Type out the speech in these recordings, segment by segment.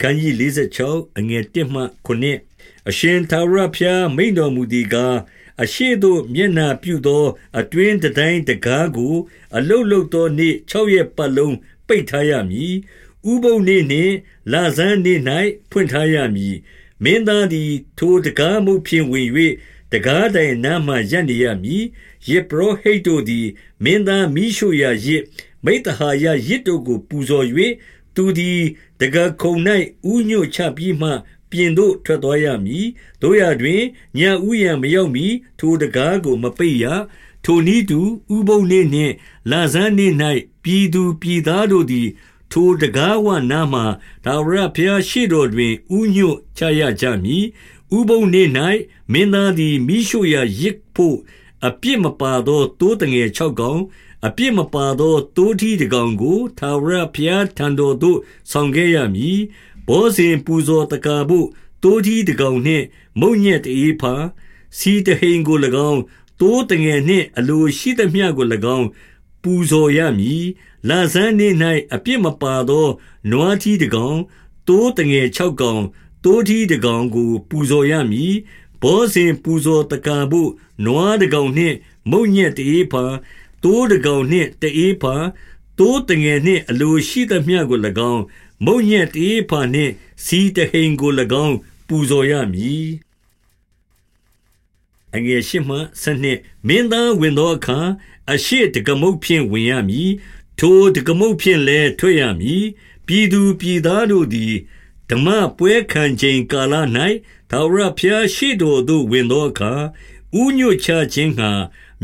ခန်းကြီး46အငယ်1မှ9အရှင်သာရဖျားမိန်တော်မူသည်ကားအရှိတို့မျက်နာပြုသောအတွင်းတိုင်းတကားကို အလုတ်လုတ်သောနေ့6ရက်ပတ်လုံးပိတ်ထားရမည်ဥပုံနေ့နှင့်လာဇန်းနေ့၌ဖွင့်ထားရမည်မင်းသားသည်ထိုတကားမှုဖြင့်ဝင်၍တကားတိုင်နားမှရပ်နေရမည်ယေပရောဟိတ်တို့သည်မင်းသားမိရှုရာရစ်မိတ္တဟာယရစ်တို့ကိုပူဇော်၍ သူသည်တကားခုံ၌ဥညွတ်ချပြီးမှ ပြင်သို့ထွက်သွားရမည်တို့ရတွင်ညဥ်ရံမရောက်မီထိုတကားကိုမပိတ်ရထိုနည်းတူဥပုံနေနှင့်လာဇန်းနေ၌ပြည်သူပြည်သားတို့သည် ထိုတကားဝနာမှဒါဝရဘုရားရှိတော်တွင်ဥညွတ်ချရကြမည်ဥပုံနေ၌မင်းသားသည်မိရှုရာရစ်ဖို့အပြစ်မပါသောတိုးတငယ်၆ကောင် အပြစ်မပါသောတိုးထီးတကောင်ကိုသာဝရဘုရားထံတော်သို့ဆောင်ခဲ့ရမည်ဘောဇင်ပူဇော်တကာဘုတိုးထီးတကောင်နှင့် မုံညက်တေးဖာစီတဟိန်ကို၎င်းတိုးတငယ်နှင့်အလိုရှိသမျှကို၎င်းပူဇော်ရမည်လာဇန်းနေ၌အပြစ်မပါသောနွားထီးတကောင်တိုးတငယ်၆ကောင်တိုးထီးတကောင်ကို ပူဇော်ရမည်ဘောဇင်ပူဇော်တကာဘုနွားတကောင်နှင့် မုံညက်တေးဖာ တိုးတကောင်နှင့်တေးဖာတိုးတငယ်နှင့်အလိုရှိသမျှကို၎င်းမုံညက်တေးဖာနှင့်စီတဟိန်ကို၎င်း ပူဇော်ရမည်အငယ်ရှိမှဆနှစ်မင်းသားဝင်သောအခါအရှိတကမုတ်ဖြင့်ဝင်ရမည်ထိုတကမုတ်ဖြင့်လည်းထွက်ရမည်ပြည်သူပြည်သားတို့သည်ဓမ္မပွဲခံချိန်ကာလ၌သာဝရဖျားရှိတော်သို့ဝင်သောအခါ ဥညွတ်ချခြင်းငှာ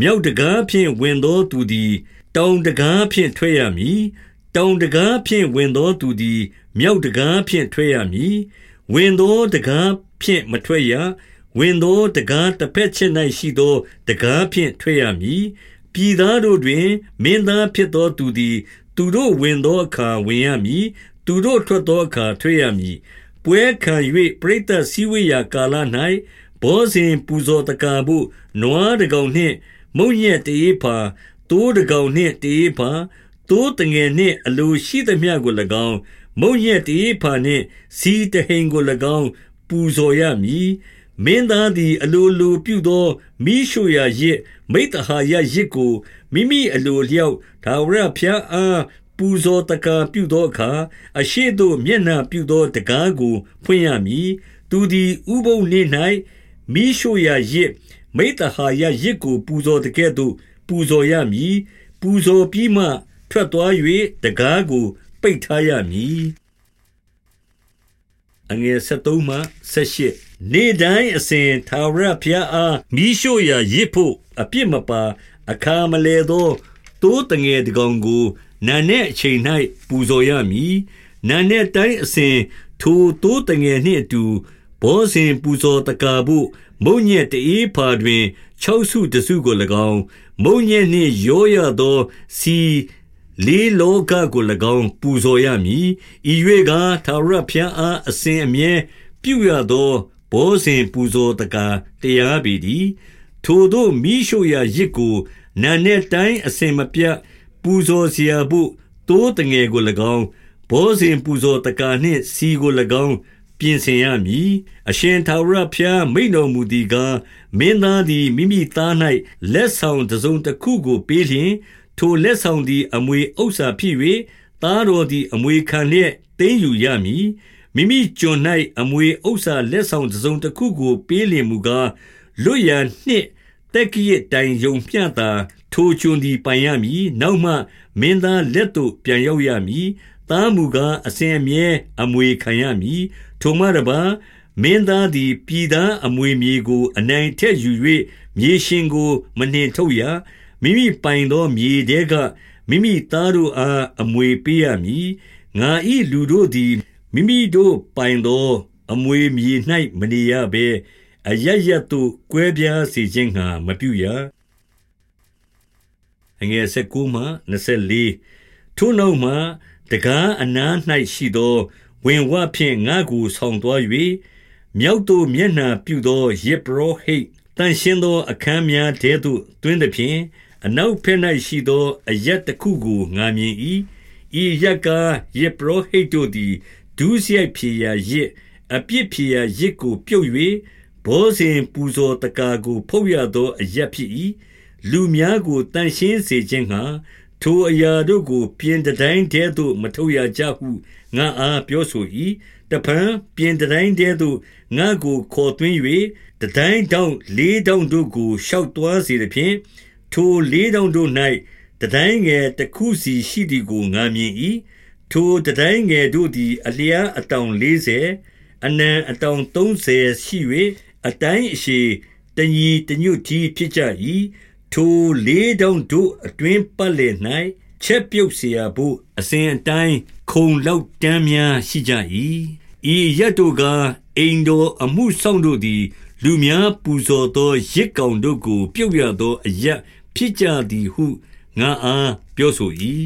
မြောက်တကားဖြင့်ဝင်သောသူသည် တောင်တကားဖြင့်ထွက်ရမည်တောင်တကားဖြင့်ဝင်သောသူသည် မြောက်တကားဖြင့်ထွက်ရမည်ဝင်သောတကားဖြင့်မထွက်ရဝင်သောတကားတစ်ဖက်ချက်၌ရှိသောတကားဖြင့်ထွက်ရမည်ပြည်သားတို့တွင် မင်းသားဖြစ်သောသူသည် သူတို့ဝင်သောအခါဝင်ရမည်သူတို့ထွက်သောအခါထွက်ရမည်ပွဲခံ၍ပရိသတ်စည်းဝေးရာကာလ၌ ဘောဇင်ပူဇော်တကာဘုနွားတကောင်နှင့် မုံညက်တေးဖာတိုးတကောင်နှင့်တေးဖာတိုးတငယ်နှင့်အလိုရှိသမျှကို၎င်းမုံညက်တေးဖာနှင့်စီတဟိန်ကို၎င်း ပူဇော်ရမည်မင်းသားသည် အလိုလိုပြုသောမိရှုရာရစ်မိတ္တဟာယရစ်ကိုမိမိအလိုလျောက်ဒါဝရဖျားအားပူဇော်တကာပြုသောအခါအရှိတို့မျက်နှာပြုသောတကားကို ဖွင့်ရမည်သူသည်ဥပုံနေ၌ မိရှုရာရစ်မိတ္တဟာယရစ်ကိုပူဇော်တကဲ့သို့ ပူဇော်ရမည်ပူဇော်ပြီးမှ ထွက်သွား၍တကားကို ပိတ်ထားရမည်အငယ်73မှ78နေတိုင်းအစဉ်သာရဖျားအားမိရှုရာရစ်ဖို့အပြစ်မပါ အခါမလဲသောတိုးတငယ်တကောင်ကိုနာနဲ့အချိန်၌ပူဇော်ရမည်နာနဲ့တိုင်းအစဉ်ထိုတိုးတငယ်နှင့်အတူ ဘောဇင်ပူဇော်တကာဖို့မုံညက်တေးဖာတွင်၆စုတစုကို၎င်းမုံညက်နှင့်ရောရသောစီလေးလောကကို၎င်းပူဇော်ရမည်ဤ၍ကသာရဖျားအားအစဉ်အမြဲပြုရသောဘောဇင်ပူဇော်တကာတရားပေသည်ထိုတို့မိရှုရာရစ်ကိုနာနဲ့တိုင်းအစဉ်မပြတ်ပူဇော်เสียဖို့တိုးတငယ်ကို၎င်းဘောဇင်ပူဇော်တကာနှင့်စီကို၎င်း ပြင်ဆင်ရမည်အရှင်သာရဖျားမိန်တော်မူသည်ကားမင်းသားသည်မိမိသား၌လက်ဆောင်တစုံတစ်ခုကိုပေးလျင် ထိုလက်ဆောင်သည်အမွေဥစ္စာဖြစ်၍သားတော်သည်အမွေခံလျက်သိမ်းယူရမည်မိမိကျွန်၌အမွေဥစ္စာလက်ဆောင်တစုံတစ်ခုကိုပေးလျင်မူကားလွတ်ရန်နှင့်တက်ကြီးတိုင်ယုံပြတာထိုကျွန်သည်ပိုင်ရမည်နောက်မှမင်းသားလက်သို့ပြန်ရောက်ရမည်သားမူကားအစဉ်အမြဲအမွေခံရမည် ထိုမှတပါမင်းသားသည်ပြည်သားအမွေမြေကို အနိုင်ထက်ယူ၍မြေရှင်ကို မနှင်ထုတ်ရမိမိပိုင်သောမြေတဲကမိမိသားတို့အားအမွေပေးရမည်ငါဤလူတို့သည်မိမိတို့ပိုင်သော အမွေမြေ၌မနေရဘဲအရရတို့ကွဲပြားစေခြင်းငှာမပြုရအငယ်19မှ24ထိုနောက်မှတကားအနား၌ရှိသော ဝင်ဝဖြင့်ငါကိုဆောင်သွား၍မြောက်သို့မျက်နှာပြုသောယေဘရဟိတ်တန်ရှင်းသောအခန်းများတဲသို့တွင်သည်ဖြင့်အနောက်ဖက်၌ရှိသောအရက်တစ်ခုကိုငါမြင်၏ဤရက်ကယေဘရဟိတ်တို့သည်ဒုစရိုက်ဖြေရာရစ်အပြစ်ဖြေရာရစ်ကိုပြုတ်၍ဘောဇင်ပူဇော်တကာကိုဖုတ်ရသောအရက်ဖြစ်၏လူများကိုတန်ရှင်းစေခြင်းဟာ ထိုအရာတို့ကို ပြင်တိုင်းတဲသို့ မထုတ်ရကြဟု ငါအားပြောဆို၏တဖန်ပြင်တိုင်းတဲသို့ ငါကိုခေါ်သွင်း၍တတိုင်းတောင်လေးတောင်တို့ကို ရှောက်သွားစေသည်ဖြင့် ထိုလေးတောင်တို့၌တတိုင်းငယ်တစ်ခုစီရှိသည်ကို ငါမြင်၏ထိုတတိုင်းငယ်တို့သည် အလျားအတောင်40အနံအတောင်30ရှိ၍အတိုင်းအရှိတညီတညွတ်ကြီးဖြစ်ကြ၏ ထိုလေးတောင်တို့အတွင်းပတ်လည်၌ချက်ပြုတ်เสียဖို့အစဉ်အတိုင်းခုံလောက်တန်းများရှိကြ၏ဤရတ်တို့ကအိမ်တော်အမှုဆောင်တို့သည် လူများပူဇော်သောရစ်ကောင်တို့ကို ပြုတ်ရသောအရက်ဖြစ်ကြသည်ဟုငါအားပြောဆို၏